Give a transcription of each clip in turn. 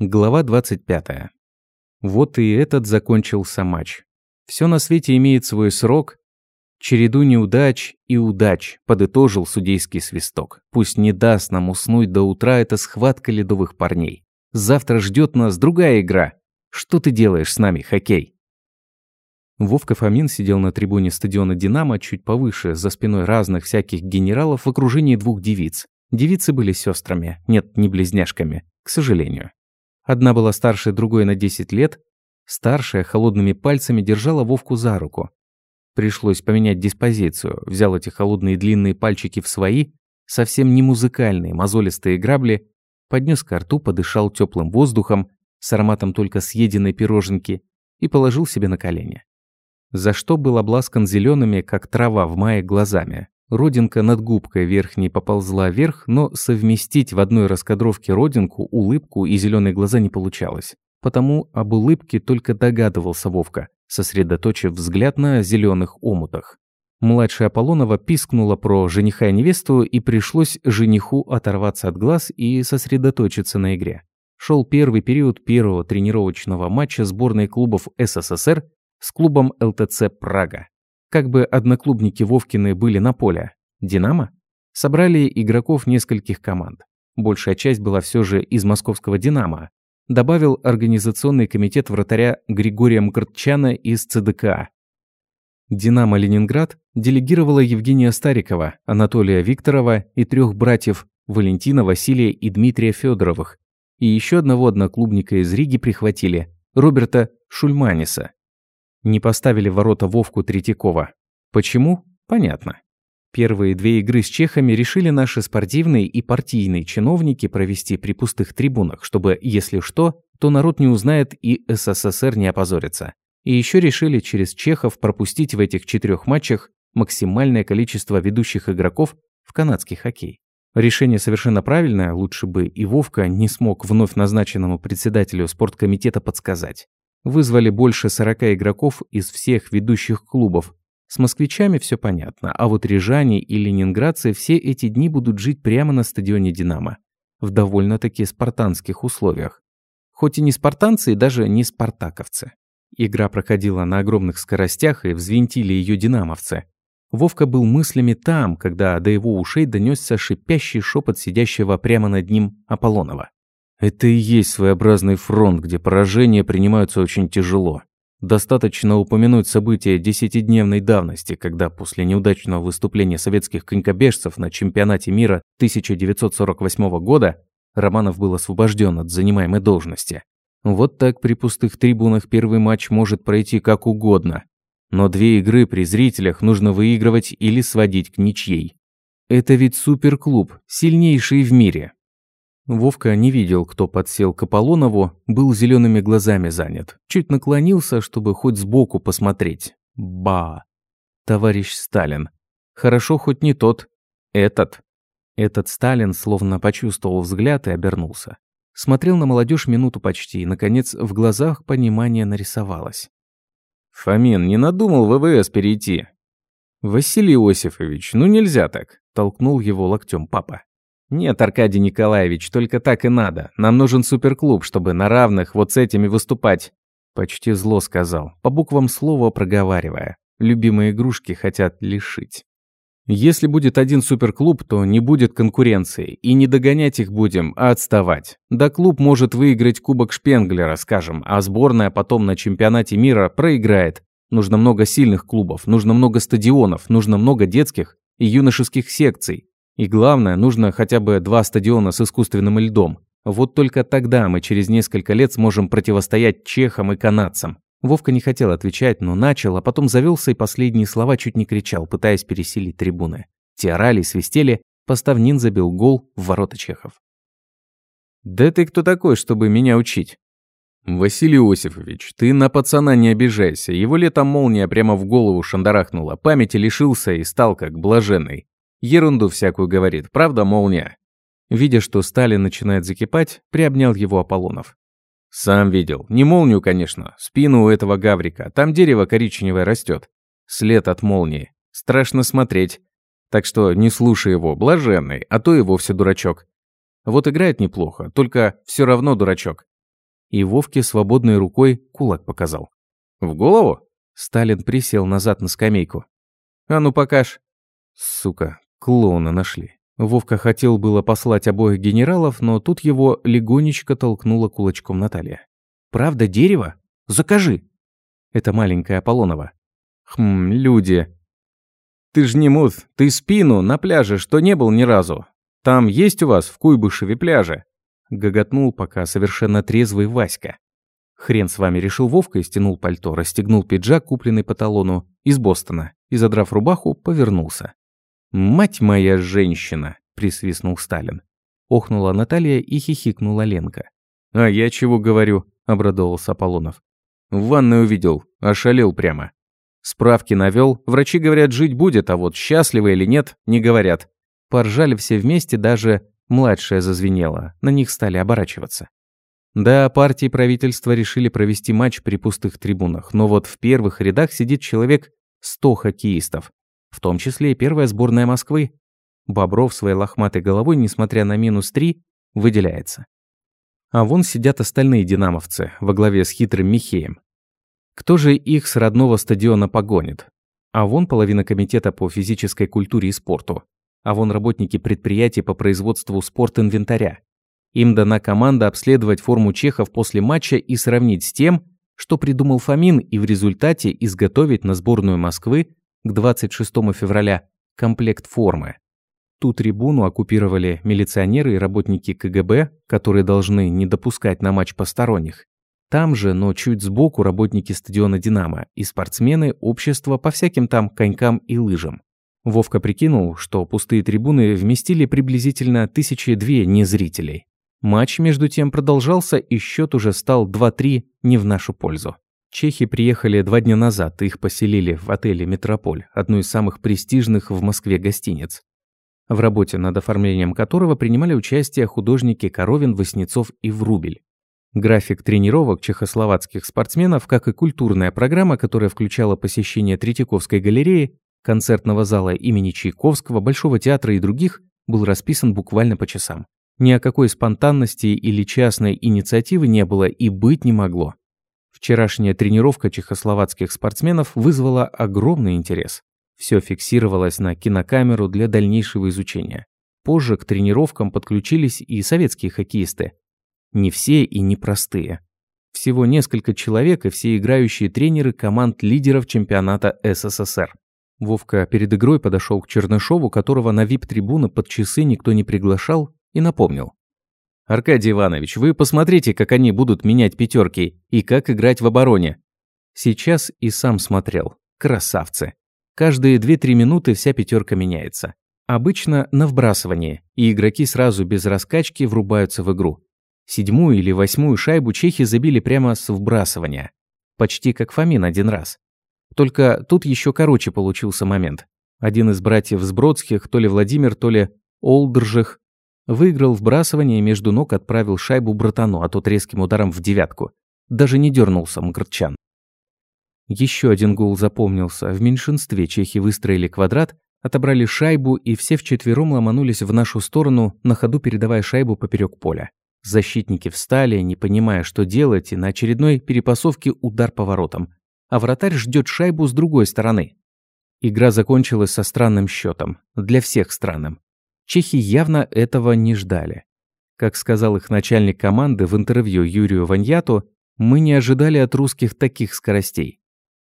Глава 25. Вот и этот закончился матч. Все на свете имеет свой срок. Череду неудач и удач, подытожил судейский свисток. Пусть не даст нам уснуть до утра эта схватка ледовых парней. Завтра ждет нас другая игра. Что ты делаешь с нами, хоккей? Вовка Фомин сидел на трибуне стадиона «Динамо» чуть повыше, за спиной разных всяких генералов в окружении двух девиц. Девицы были сестрами, нет, не близняшками, к сожалению. Одна была старше другой на 10 лет. Старшая холодными пальцами держала Вовку за руку. Пришлось поменять диспозицию. Взял эти холодные длинные пальчики в свои, совсем не музыкальные, мозолистые грабли, поднес ко рту, подышал теплым воздухом, с ароматом только съеденной пироженки, и положил себе на колени. За что был обласкан зелеными, как трава в мае, глазами. Родинка над губкой верхней поползла вверх, но совместить в одной раскадровке родинку, улыбку и зеленые глаза не получалось. Потому об улыбке только догадывался Вовка, сосредоточив взгляд на зеленых омутах. Младшая Аполлонова пискнула про жениха и невесту, и пришлось жениху оторваться от глаз и сосредоточиться на игре. Шел первый период первого тренировочного матча сборной клубов СССР с клубом ЛТЦ «Прага». Как бы одноклубники Вовкины были на поле. «Динамо»? Собрали игроков нескольких команд. Большая часть была все же из московского «Динамо». Добавил организационный комитет вратаря Григория Мкртчана из ЦДК. «Динамо Ленинград» делегировала Евгения Старикова, Анатолия Викторова и трех братьев Валентина, Василия и Дмитрия Федоровых. И еще одного одноклубника из Риги прихватили, Роберта Шульманиса. Не поставили ворота Вовку Третьякова. Почему? Понятно. Первые две игры с чехами решили наши спортивные и партийные чиновники провести при пустых трибунах, чтобы, если что, то народ не узнает и СССР не опозорится. И еще решили через чехов пропустить в этих четырех матчах максимальное количество ведущих игроков в канадский хоккей. Решение совершенно правильное, лучше бы и Вовка не смог вновь назначенному председателю спорткомитета подсказать. Вызвали больше 40 игроков из всех ведущих клубов. С москвичами все понятно, а вот рижане и ленинградцы все эти дни будут жить прямо на стадионе «Динамо». В довольно-таки спартанских условиях. Хоть и не спартанцы, и даже не спартаковцы. Игра проходила на огромных скоростях, и взвинтили ее динамовцы. Вовка был мыслями там, когда до его ушей донесся шипящий шепот сидящего прямо над ним Аполлонова. Это и есть своеобразный фронт, где поражения принимаются очень тяжело. Достаточно упомянуть события десятидневной давности, когда после неудачного выступления советских конькобежцев на чемпионате мира 1948 года Романов был освобожден от занимаемой должности. Вот так при пустых трибунах первый матч может пройти как угодно. Но две игры при зрителях нужно выигрывать или сводить к ничьей. Это ведь суперклуб, сильнейший в мире. Вовка не видел, кто подсел к Аполлонову, был зелеными глазами занят. Чуть наклонился, чтобы хоть сбоку посмотреть. Ба! Товарищ Сталин. Хорошо хоть не тот. Этот. Этот Сталин словно почувствовал взгляд и обернулся. Смотрел на молодежь минуту почти, и, наконец, в глазах понимание нарисовалось. «Фомин, не надумал ВВС перейти?» «Василий Иосифович, ну нельзя так», – толкнул его локтем папа. «Нет, Аркадий Николаевич, только так и надо. Нам нужен суперклуб, чтобы на равных вот с этими выступать». Почти зло сказал, по буквам слова проговаривая. Любимые игрушки хотят лишить. Если будет один суперклуб, то не будет конкуренции. И не догонять их будем, а отставать. Да клуб может выиграть Кубок Шпенглера, скажем, а сборная потом на чемпионате мира проиграет. Нужно много сильных клубов, нужно много стадионов, нужно много детских и юношеских секций. И главное, нужно хотя бы два стадиона с искусственным льдом. Вот только тогда мы через несколько лет сможем противостоять чехам и канадцам. Вовка не хотел отвечать, но начал, а потом завелся и последние слова чуть не кричал, пытаясь пересилить трибуны. Те орали свистели, Поставнин забил гол в ворота чехов. «Да ты кто такой, чтобы меня учить?» «Василий Иосифович, ты на пацана не обижайся. Его летом молния прямо в голову шандарахнула, памяти лишился и стал как блаженный. Ерунду всякую говорит, правда, молния?» Видя, что Сталин начинает закипать, приобнял его Аполлонов. «Сам видел. Не молнию, конечно. Спину у этого гаврика. Там дерево коричневое растет. След от молнии. Страшно смотреть. Так что не слушай его, блаженный, а то и вовсе дурачок. Вот играет неплохо, только все равно дурачок. и Вовке свободной рукой кулак показал. «В голову?» Сталин присел назад на скамейку. «А ну покаж!» Сука, клоуна нашли. Вовка хотел было послать обоих генералов, но тут его легонечко толкнула кулачком Наталья. «Правда дерево? Закажи!» Это маленькая Аполлонова. «Хм, люди. Ты ж не мут, ты спину на пляже, что не был ни разу. Там есть у вас в Куйбышеве пляже?» Гоготнул пока совершенно трезвый Васька. Хрен с вами, решил Вовка и стянул пальто, расстегнул пиджак, купленный по талону, из Бостона, и, задрав рубаху, повернулся. «Мать моя женщина!» – присвистнул Сталин. Охнула Наталья и хихикнула Ленка. «А я чего говорю?» – обрадовался Аполлонов. «В ванной увидел, ошалел прямо. Справки навел, врачи говорят, жить будет, а вот счастливы или нет, не говорят». Поржали все вместе, даже младшая зазвенела, на них стали оборачиваться. Да, партии и правительство решили провести матч при пустых трибунах, но вот в первых рядах сидит человек 100 хоккеистов в том числе и первая сборная Москвы. Бобров своей лохматой головой, несмотря на минус три, выделяется. А вон сидят остальные динамовцы во главе с хитрым Михеем. Кто же их с родного стадиона погонит? А вон половина комитета по физической культуре и спорту. А вон работники предприятий по производству спортинвентаря. Им дана команда обследовать форму чехов после матча и сравнить с тем, что придумал Фомин, и в результате изготовить на сборную Москвы к 26 февраля комплект формы. Ту трибуну оккупировали милиционеры и работники КГБ, которые должны не допускать на матч посторонних. Там же, но чуть сбоку, работники стадиона «Динамо» и спортсмены общества по всяким там конькам и лыжам. Вовка прикинул, что пустые трибуны вместили приблизительно тысячи две незрителей. Матч, между тем, продолжался, и счет уже стал 2-3 не в нашу пользу. Чехи приехали два дня назад, их поселили в отеле «Метрополь», одну из самых престижных в Москве гостиниц, в работе над оформлением которого принимали участие художники Коровин, Васнецов и Врубель. График тренировок чехословацких спортсменов, как и культурная программа, которая включала посещение Третьяковской галереи, концертного зала имени Чайковского, Большого театра и других, был расписан буквально по часам. Ни о какой спонтанности или частной инициативы не было и быть не могло. Вчерашняя тренировка чехословацких спортсменов вызвала огромный интерес. Все фиксировалось на кинокамеру для дальнейшего изучения. Позже к тренировкам подключились и советские хоккеисты. Не все и не простые. Всего несколько человек и все играющие тренеры команд лидеров чемпионата СССР. Вовка перед игрой подошел к Чернышову, которого на вип-трибуны под часы никто не приглашал, и напомнил. «Аркадий Иванович, вы посмотрите, как они будут менять пятерки и как играть в обороне». Сейчас и сам смотрел. Красавцы. Каждые 2-3 минуты вся пятерка меняется. Обычно на вбрасывание, и игроки сразу без раскачки врубаются в игру. Седьмую или восьмую шайбу чехи забили прямо с вбрасывания. Почти как Фомин один раз. Только тут еще короче получился момент. Один из братьев Сбродских, то ли Владимир, то ли Олдржих, Выиграл вбрасывание и между ног отправил шайбу братану, а тот резким ударом в девятку. Даже не дернулся Мкртчан. Еще один гол запомнился. В меньшинстве чехи выстроили квадрат, отобрали шайбу и все вчетвером ломанулись в нашу сторону, на ходу передавая шайбу поперек поля. Защитники встали, не понимая, что делать, и на очередной перепасовке удар по воротам. А вратарь ждет шайбу с другой стороны. Игра закончилась со странным счетом. Для всех странным. Чехи явно этого не ждали. Как сказал их начальник команды в интервью Юрию Ваньяту, мы не ожидали от русских таких скоростей.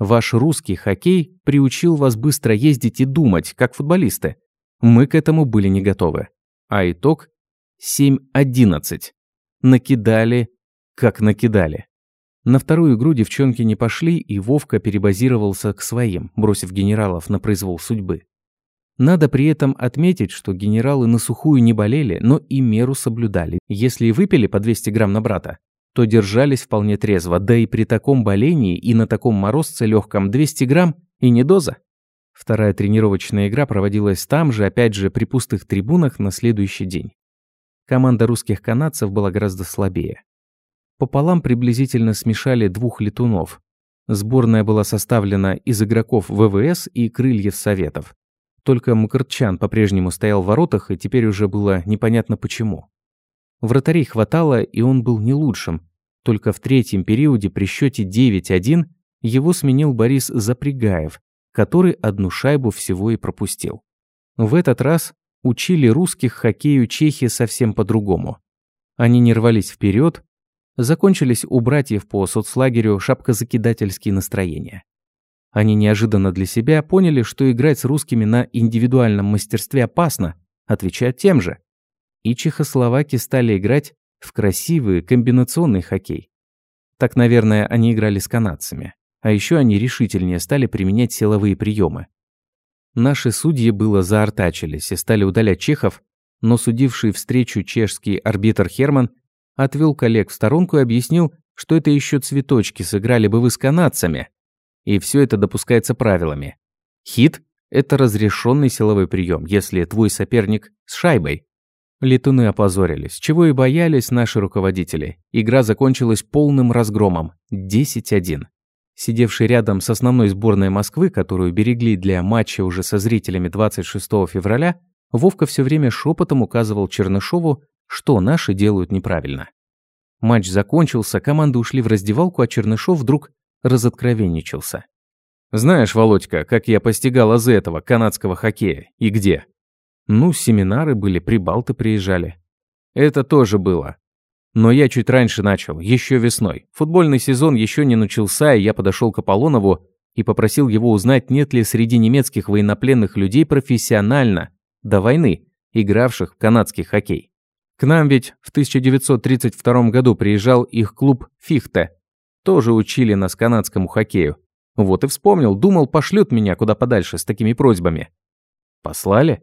Ваш русский хоккей приучил вас быстро ездить и думать, как футболисты. Мы к этому были не готовы. А итог 7-11. Накидали, как накидали. На вторую игру девчонки не пошли, и Вовка перебазировался к своим, бросив генералов на произвол судьбы. Надо при этом отметить, что генералы на сухую не болели, но и меру соблюдали. Если и выпили по 200 грамм на брата, то держались вполне трезво, да и при таком болении и на таком морозце легком 200 грамм и не доза. Вторая тренировочная игра проводилась там же, опять же, при пустых трибунах на следующий день. Команда русских канадцев была гораздо слабее. Пополам приблизительно смешали двух летунов. Сборная была составлена из игроков ВВС и крыльев Советов. Только Мкртчан по-прежнему стоял в воротах, и теперь уже было непонятно почему. Вратарей хватало, и он был не лучшим. Только в третьем периоде при счете 9-1 его сменил Борис Запрягаев, который одну шайбу всего и пропустил. В этот раз учили русских хоккею чехи совсем по-другому. Они не рвались вперед, закончились у братьев по соцлагерю шапкозакидательские настроения. Они неожиданно для себя поняли, что играть с русскими на индивидуальном мастерстве опасно, отвечая тем же. И чехословаки стали играть в красивый комбинационный хоккей. Так, наверное, они играли с канадцами. А еще они решительнее стали применять силовые приемы. Наши судьи было заортачились и стали удалять чехов, но судивший встречу чешский арбитр Херман отвел коллег в сторонку и объяснил, что это еще цветочки сыграли бы вы с канадцами. И все это допускается правилами. Хит – это разрешенный силовой прием, если твой соперник с шайбой. Летуны опозорились, чего и боялись наши руководители. Игра закончилась полным разгромом – 10-1. Сидевший рядом с основной сборной Москвы, которую берегли для матча уже со зрителями 26 февраля, Вовка все время шепотом указывал Чернышову, что наши делают неправильно. Матч закончился, команды ушли в раздевалку, а Чернышов вдруг разоткровенничался. «Знаешь, Володька, как я постигал азы этого канадского хоккея? И где?» «Ну, семинары были, прибалты приезжали». «Это тоже было. Но я чуть раньше начал, еще весной. Футбольный сезон еще не начался, и я подошел к Аполлонову и попросил его узнать, нет ли среди немецких военнопленных людей профессионально, до войны, игравших в канадский хоккей. К нам ведь в 1932 году приезжал их клуб «Фихте». Тоже учили нас канадскому хоккею. Вот и вспомнил, думал, пошлют меня куда подальше с такими просьбами. Послали?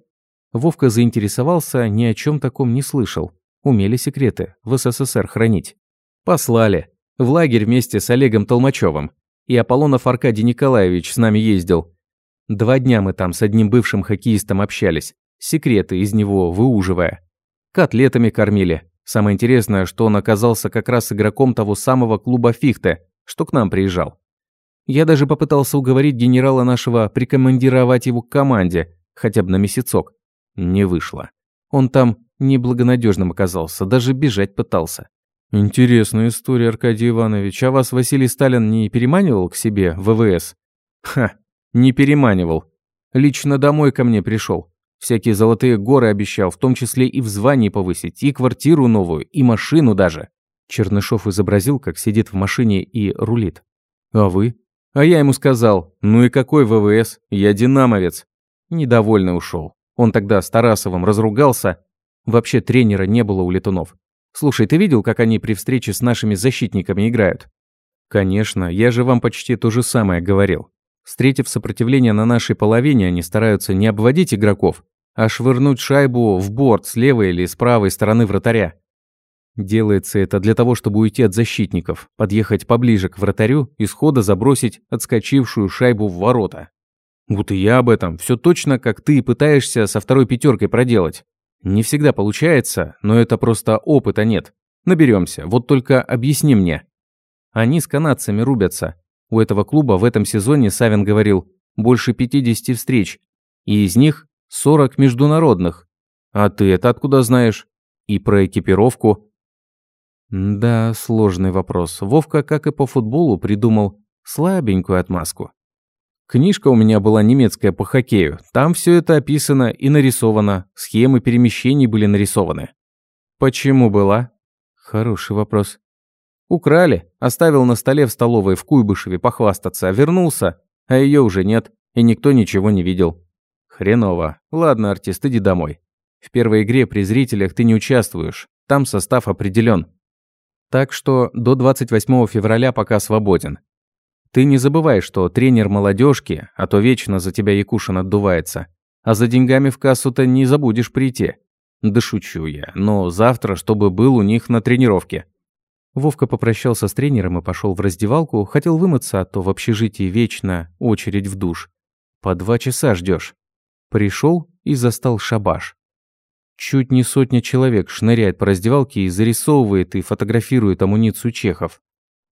Вовка заинтересовался, ни о чем таком не слышал. Умели секреты в СССР хранить. Послали. В лагерь вместе с Олегом Толмачевым. И Аполлонов Аркадий Николаевич с нами ездил. Два дня мы там с одним бывшим хоккеистом общались, секреты из него выуживая. Котлетами кормили. Самое интересное, что он оказался как раз игроком того самого клуба «Фихте», что к нам приезжал. Я даже попытался уговорить генерала нашего прикомандировать его к команде, хотя бы на месяцок. Не вышло. Он там неблагонадежным оказался, даже бежать пытался. Интересная история, Аркадий Иванович. А вас Василий Сталин не переманивал к себе в ВВС? Ха, не переманивал. Лично домой ко мне пришел. Всякие золотые горы обещал, в том числе и в звании повысить, и квартиру новую, и машину даже. Чернышов изобразил, как сидит в машине и рулит. А вы? А я ему сказал, ну и какой ВВС, я динамовец. Недовольный ушел. Он тогда с Тарасовым разругался. Вообще тренера не было у летунов. Слушай, ты видел, как они при встрече с нашими защитниками играют? Конечно, я же вам почти то же самое говорил. Встретив сопротивление на нашей половине, они стараются не обводить игроков, а швырнуть шайбу в борт с левой или с правой стороны вратаря. Делается это для того, чтобы уйти от защитников, подъехать поближе к вратарю и схода забросить отскочившую шайбу в ворота. Вот и я об этом, все точно как ты пытаешься со второй пятеркой проделать. Не всегда получается, но это просто опыта нет. Наберемся, вот только объясни мне. Они с канадцами рубятся. У этого клуба в этом сезоне, Савин говорил, больше 50 встреч, и из них 40 международных. А ты это откуда знаешь? И про экипировку? Да, сложный вопрос. Вовка, как и по футболу, придумал слабенькую отмазку. Книжка у меня была немецкая по хоккею. Там все это описано и нарисовано. Схемы перемещений были нарисованы. Почему была? Хороший вопрос. Украли. Оставил на столе в столовой в Куйбышеве похвастаться. Вернулся, а ее уже нет. И никто ничего не видел. Хреново. Ладно, артист, иди домой. В первой игре при зрителях ты не участвуешь. Там состав определен. Так что до 28 февраля пока свободен. Ты не забывай, что тренер молодежки, а то вечно за тебя Якушин отдувается. А за деньгами в кассу-то не забудешь прийти. Да шучу я, но завтра, чтобы был у них на тренировке. Вовка попрощался с тренером и пошел в раздевалку, хотел вымыться, а то в общежитии вечно очередь в душ. По два часа ждешь. Пришел и застал шабаш. Чуть не сотня человек шныряет по раздевалке и зарисовывает и фотографирует амуницию чехов.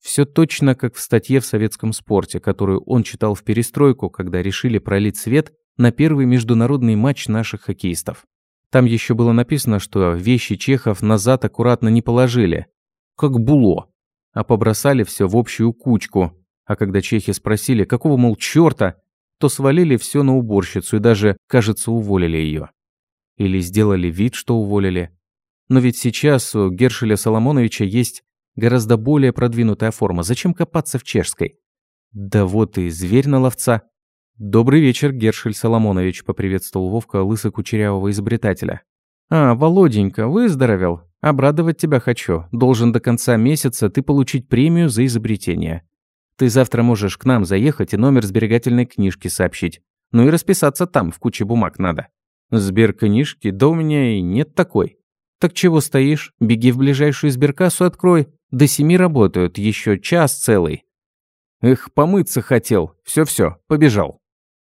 Все точно как в статье в советском спорте, которую он читал в перестройку, когда решили пролить свет на первый международный матч наших хоккеистов. Там еще было написано, что вещи чехов назад аккуратно не положили, как було. а побросали все в общую кучку. А когда чехи спросили, какого, мол, черта, то свалили все на уборщицу и даже, кажется, уволили ее. Или сделали вид, что уволили. Но ведь сейчас у Гершеля Соломоновича есть гораздо более продвинутая форма. Зачем копаться в чешской? Да вот и зверь на ловца. «Добрый вечер, Гершель Соломонович», — поприветствовал Вовка лысо-кучерявого изобретателя. «А, Володенька, выздоровел? Обрадовать тебя хочу. Должен до конца месяца ты получить премию за изобретение. Ты завтра можешь к нам заехать и номер сберегательной книжки сообщить. Ну и расписаться там, в куче бумаг надо». «Сберкнижки? Да у меня и нет такой». «Так чего стоишь? Беги в ближайшую сберкассу открой. До семи работают, еще час целый». «Эх, помыться хотел. Все-все, побежал».